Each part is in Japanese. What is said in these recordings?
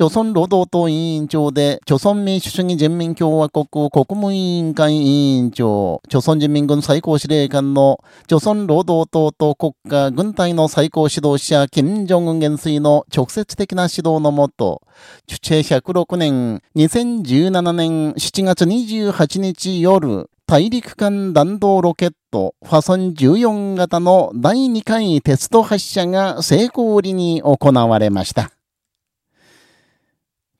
朝鮮労働党委員長で、朝鮮民主主義人民共和国国務委員会委員長、朝鮮人民軍最高司令官の、朝鮮労働党と国家軍隊の最高指導者、金正恩元帥の直接的な指導のもと、主治106年、2017年7月28日夜、大陸間弾道ロケット、ファソン14型の第2回テスト発射が成功裏に行われました。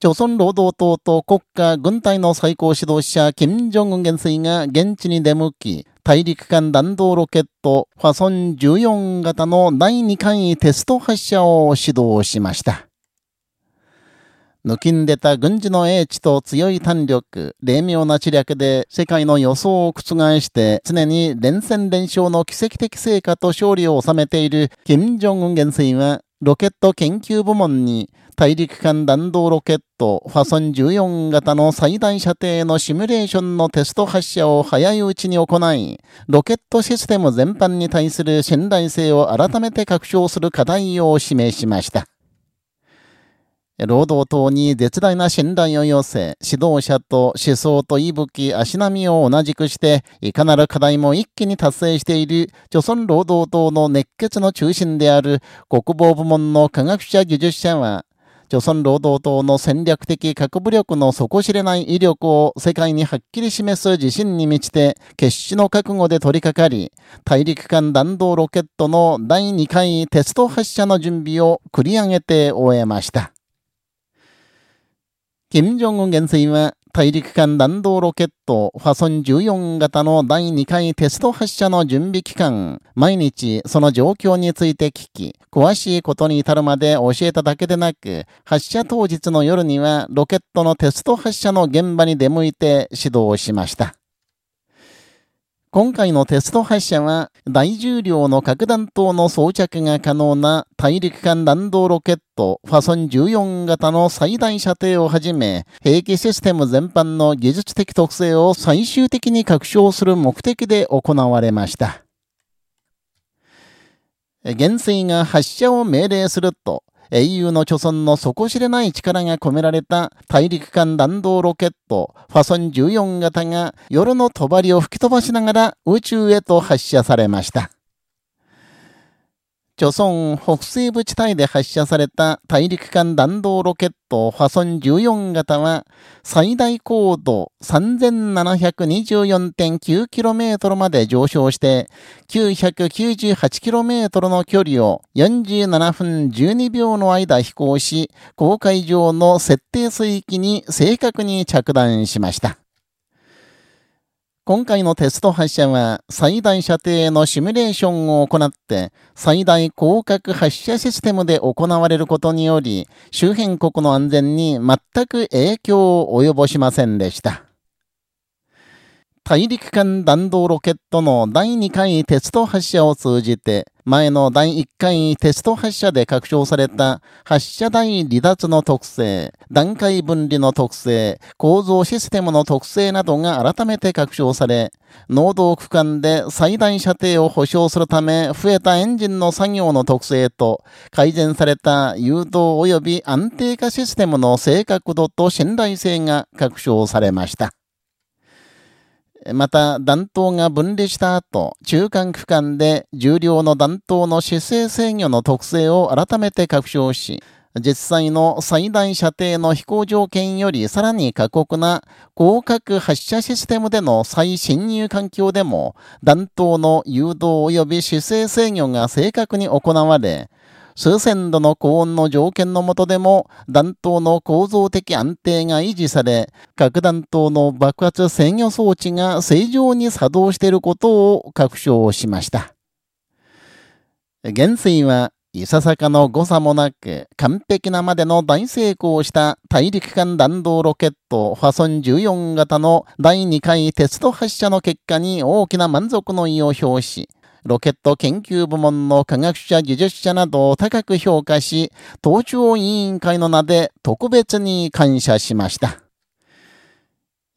朝鮮労働党と国家軍隊の最高指導者、金正恩元帥が現地に出向き、大陸間弾道ロケット、ファソン14型の第2回テスト発射を指導しました。抜きんでた軍事の英知と強い胆力、霊妙な知略で世界の予想を覆して常に連戦連勝の奇跡的成果と勝利を収めている金正恩元帥はロケット研究部門に大陸間弾道ロケットファソン14型の最大射程のシミュレーションのテスト発射を早いうちに行い、ロケットシステム全般に対する信頼性を改めて確証する課題を示しました。労働党に絶大な信頼を寄せ、指導者と思想と息吹、足並みを同じくして、いかなる課題も一気に達成している、朝鮮労働党の熱血の中心である国防部門の科学者技術者は、朝鮮労働党の戦略的核武力の底知れない威力を世界にはっきり示す自信に満ちて、決死の覚悟で取り掛かり、大陸間弾道ロケットの第2回テスト発射の準備を繰り上げて終えました。金正恩元帥は大陸間弾道ロケットファソン14型の第2回テスト発射の準備期間、毎日その状況について聞き、詳しいことに至るまで教えただけでなく、発射当日の夜にはロケットのテスト発射の現場に出向いて指導しました。今回のテスト発射は、大重量の核弾頭の装着が可能な大陸間弾道ロケットファソン14型の最大射程をはじめ、兵器システム全般の技術的特性を最終的に確証する目的で行われました。元帥が発射を命令すると、英雄の貯村の底知れない力が込められた大陸間弾道ロケットファソン14型が夜の帳を吹き飛ばしながら宇宙へと発射されました。朝鮮北西部地帯で発射された大陸間弾道ロケットファソン14型は最大高度 3724.9km まで上昇して 998km の距離を47分12秒の間飛行し、公海上の設定水域に正確に着弾しました。今回のテスト発射は最大射程のシミュレーションを行って最大広角発射システムで行われることにより周辺国の安全に全く影響を及ぼしませんでした。大陸間弾道ロケットの第2回テスト発射を通じて、前の第1回テスト発射で確証された発射台離脱の特性、段階分離の特性、構造システムの特性などが改めて確証され、濃度区間で最大射程を保証するため増えたエンジンの作業の特性と、改善された誘導及び安定化システムの正確度と信頼性が確証されました。また、弾頭が分離した後、中間区間で重量の弾頭の姿勢制御の特性を改めて確証し、実際の最大射程の飛行条件よりさらに過酷な広角発射システムでの再侵入環境でも弾頭の誘導及び姿勢制御が正確に行われ、数千度の高温の条件の下でも弾頭の構造的安定が維持され、核弾頭の爆発制御装置が正常に作動していることを確証しました。元帥はいささかの誤差もなく、完璧なまでの大成功した大陸間弾道ロケットファソン14型の第2回テスト発射の結果に大きな満足の意を表し、ロケット研究部門の科学者技術者などを高く評価し、東庁委員会の名で特別に感謝しました。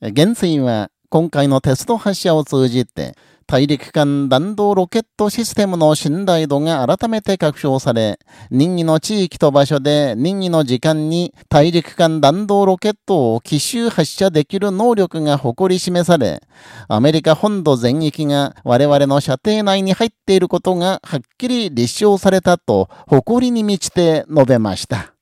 元帥は今回のテスト発射を通じて、大陸間弾道ロケットシステムの信頼度が改めて確証され、任意の地域と場所で任意の時間に大陸間弾道ロケットを奇襲発射できる能力が誇り示され、アメリカ本土全域が我々の射程内に入っていることがはっきり立証されたと誇りに満ちて述べました。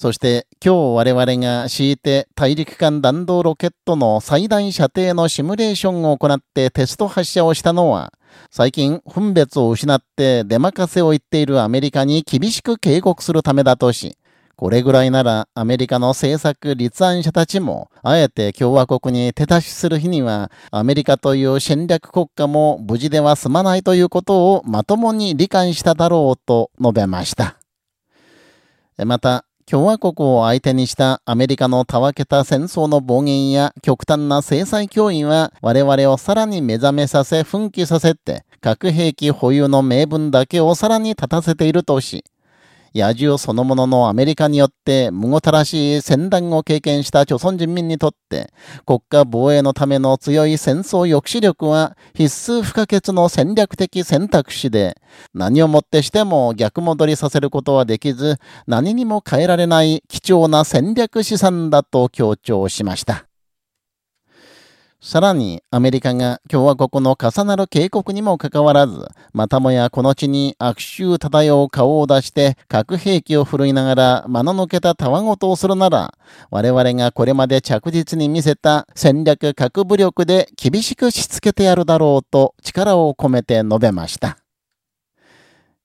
そして今日我々が敷いて大陸間弾道ロケットの最大射程のシミュレーションを行ってテスト発射をしたのは、最近分別を失って出任せを言っているアメリカに厳しく警告するためだとし、これぐらいならアメリカの政策立案者たちも、あえて共和国に手出しする日には、アメリカという戦略国家も無事では済まないということをまともに理解しただろうと述べました。また、共和国を相手にしたアメリカのたわけた戦争の暴言や極端な制裁脅威は我々をさらに目覚めさせ奮起させて核兵器保有の名分だけをさらに立たせているとし、野獣そのもののアメリカによって無ごたらしい戦乱を経験した朝鮮人民にとって国家防衛のための強い戦争抑止力は必須不可欠の戦略的選択肢で何をもってしても逆戻りさせることはできず何にも変えられない貴重な戦略資産だと強調しました。さらに、アメリカが共和国の重なる警告にもかかわらず、またもやこの地に悪臭漂う顔を出して核兵器を振るいながら間の抜けたたわごとをするなら、我々がこれまで着実に見せた戦略核武力で厳しくしつけてやるだろうと力を込めて述べました。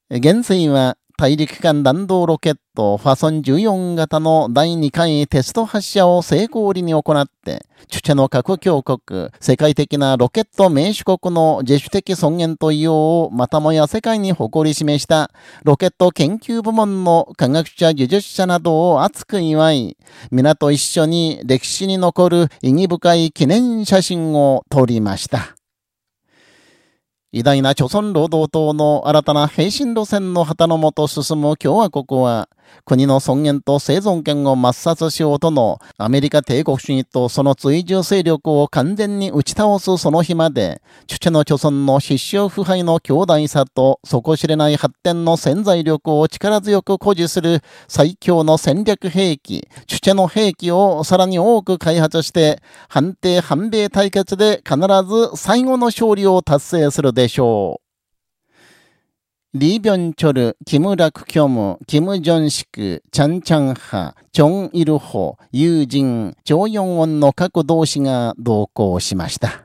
元帥は大陸間弾道ロケットファソン14型の第2回テスト発射を成功裏に行って、チュチェの核強国、世界的なロケット民主国の自主的尊厳と異様をまたもや世界に誇り示したロケット研究部門の科学者、技術者などを熱く祝い、皆と一緒に歴史に残る意義深い記念写真を撮りました。偉大な朝鮮労働党の新たな平身路線の旗のもと進む共和国は、国の尊厳と生存権を抹殺しようとのアメリカ帝国主義とその追従勢力を完全に打ち倒すその日まで、チュチェの朝鮮の必勝腐敗の強大さと底知れない発展の潜在力を力強く誇示する最強の戦略兵器、チュチェの兵器をさらに多く開発して、判定反米対決で必ず最後の勝利を達成するでしょう。リービョンチョル、キム・ラクキョム、キム・ジョンシク、チャン・チャンハ、チョン・イルホ、ユージン、チョウヨンウォンの各同士が同行しました。